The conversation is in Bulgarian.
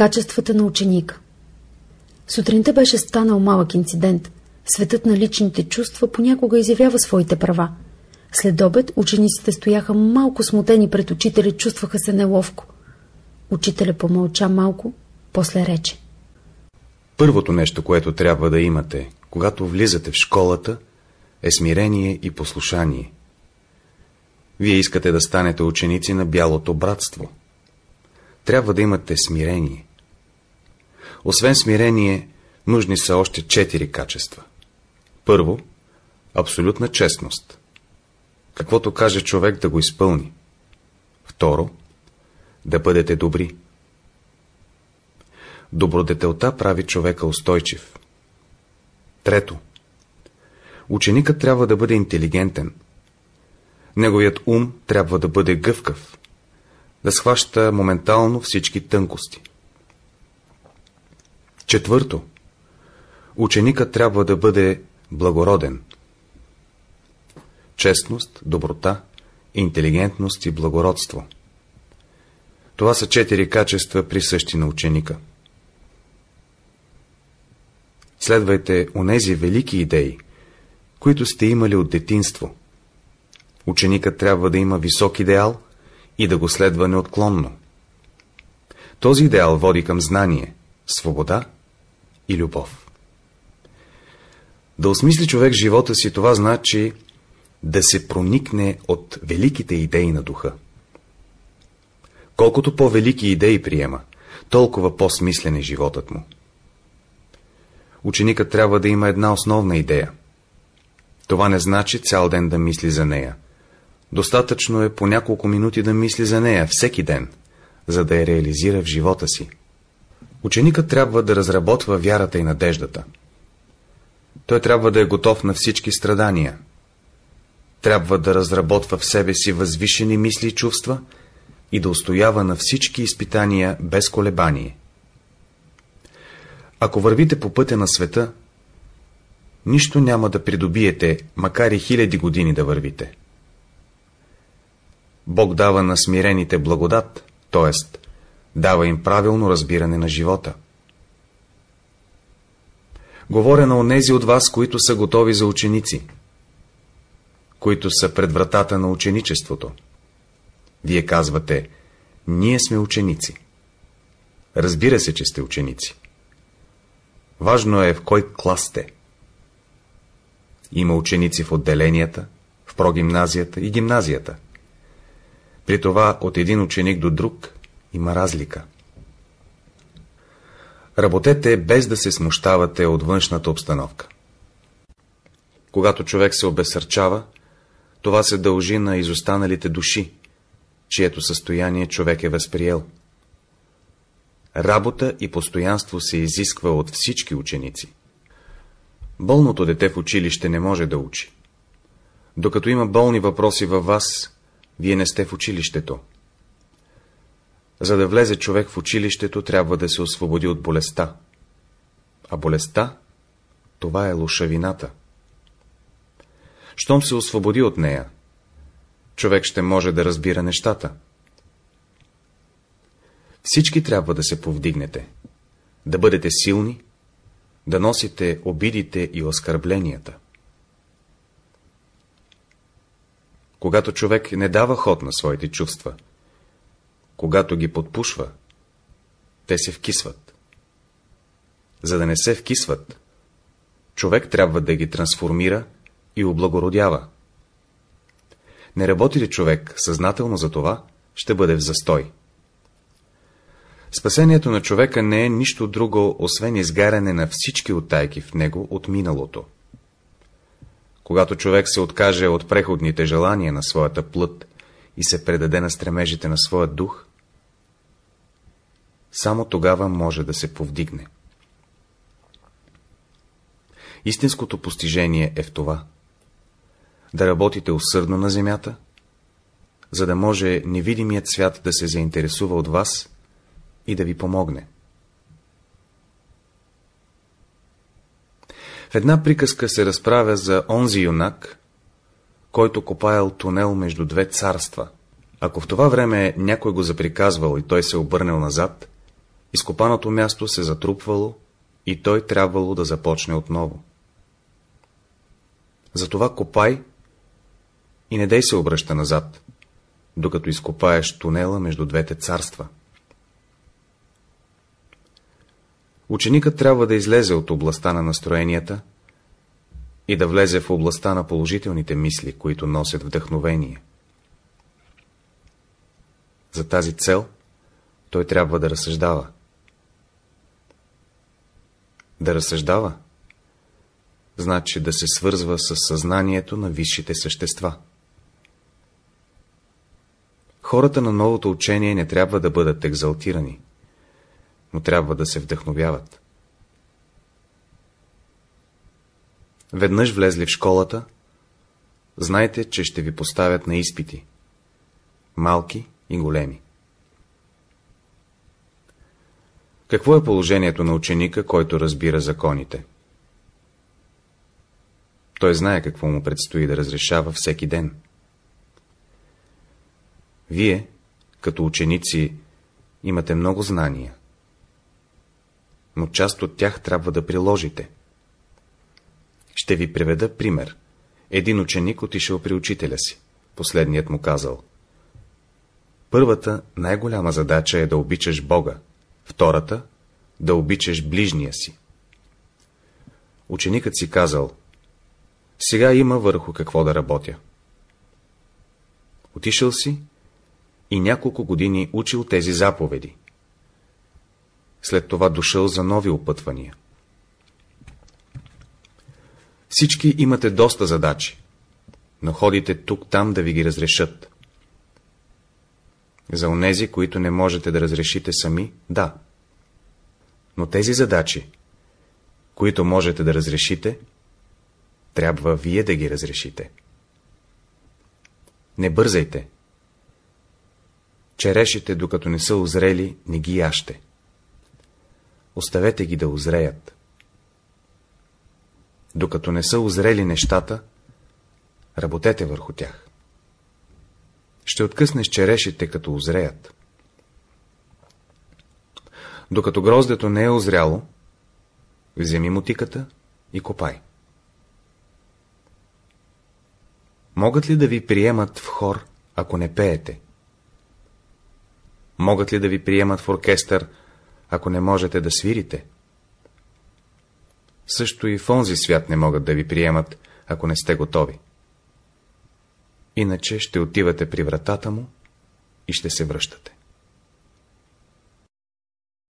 Качествата на ученика Сутринта беше станал малък инцидент. Светът на личните чувства понякога изявява своите права. След обед учениците стояха малко смутени пред учителя, чувстваха се неловко. Учителя помълча малко, после рече. Първото нещо, което трябва да имате, когато влизате в школата, е смирение и послушание. Вие искате да станете ученици на бялото братство. Трябва да имате смирение. Освен смирение, нужни са още четири качества. Първо, абсолютна честност. Каквото каже човек да го изпълни. Второ, да бъдете добри. Добродетелта прави човека устойчив. Трето, ученикът трябва да бъде интелигентен. Неговият ум трябва да бъде гъвкав, да схваща моментално всички тънкости. Четвърто, ученикът трябва да бъде благороден. Честност, доброта, интелигентност и благородство. Това са четири качества присъщи на ученика. Следвайте онези велики идеи, които сте имали от детинство. Ученикът трябва да има висок идеал и да го следва неотклонно. Този идеал води към знание, свобода и любов. Да осмисли човек живота си, това значи да се проникне от великите идеи на духа. Колкото по-велики идеи приема, толкова по-смислен е животът му. Ученикът трябва да има една основна идея. Това не значи цял ден да мисли за нея. Достатъчно е по няколко минути да мисли за нея всеки ден, за да я реализира в живота си. Ученикът трябва да разработва вярата и надеждата. Той трябва да е готов на всички страдания. Трябва да разработва в себе си възвишени мисли и чувства и да устоява на всички изпитания без колебание. Ако вървите по пътя на света, нищо няма да придобиете, макар и хиляди години да вървите. Бог дава на смирените благодат, т.е. дава им правилно разбиране на живота. Говоря на онези от вас, които са готови за ученици, които са пред вратата на ученичеството. Вие казвате, ние сме ученици. Разбира се, че сте ученици. Важно е в кой клас сте. Има ученици в отделенията, в прогимназията и гимназията. При това от един ученик до друг има разлика. Работете без да се смущавате от външната обстановка. Когато човек се обесърчава, това се дължи на изостаналите души, чието състояние човек е възприел. Работа и постоянство се изисква от всички ученици. Болното дете в училище не може да учи. Докато има болни въпроси във вас, вие не сте в училището. За да влезе човек в училището, трябва да се освободи от болестта. А болестта, това е лошавината. Щом се освободи от нея, човек ще може да разбира нещата. Всички трябва да се повдигнете, да бъдете силни, да носите обидите и оскърбленията. Когато човек не дава ход на своите чувства, когато ги подпушва, те се вкисват. За да не се вкисват, човек трябва да ги трансформира и облагородява. Не работи ли човек съзнателно за това, ще бъде в застой. Спасението на човека не е нищо друго, освен изгаряне на всички оттайки в него от миналото. Когато човек се откаже от преходните желания на своята плът и се предаде на стремежите на своя дух, само тогава може да се повдигне. Истинското постижение е в това да работите усърдно на земята, за да може невидимият свят да се заинтересува от вас и да ви помогне. В една приказка се разправя за онзи юнак, който копаял тунел между две царства. Ако в това време някой го заприказвал и той се обърнал назад, изкопаното място се затрупвало и той трябвало да започне отново. Затова копай и не дей се обръща назад, докато изкопаеш тунела между двете царства. Ученикът трябва да излезе от областта на настроенията и да влезе в областта на положителните мисли, които носят вдъхновение. За тази цел той трябва да разсъждава. Да разсъждава, значи да се свързва с съзнанието на висшите същества. Хората на новото учение не трябва да бъдат екзалтирани, но трябва да се вдъхновяват. Веднъж влезли в школата, знайте, че ще ви поставят на изпити. Малки и големи. Какво е положението на ученика, който разбира законите? Той знае какво му предстои да разрешава всеки ден. Вие, като ученици, имате много знания, но част от тях трябва да приложите. Ще ви приведа пример. Един ученик отишъл при учителя си. Последният му казал. Първата, най-голяма задача е да обичаш Бога, втората — да обичаш ближния си. Ученикът си казал, сега има върху какво да работя. Отишъл си и няколко години учил тези заповеди. След това дошъл за нови опътвания. Всички имате доста задачи, но ходите тук-там да ви ги разрешат. За онези, които не можете да разрешите сами, да. Но тези задачи, които можете да разрешите, трябва вие да ги разрешите. Не бързайте. Черешите, докато не са озрели, не ги яще. Оставете ги да озреят. Докато не са озрели нещата, работете върху тях. Ще откъснеш черешите, като озреят. Докато гроздето не е озряло, вземи мотиката и копай. Могат ли да ви приемат в хор, ако не пеете? Могат ли да ви приемат в оркестър, ако не можете да свирите? Също и в онзи свят не могат да ви приемат, ако не сте готови. Иначе ще отивате при вратата му и ще се връщате.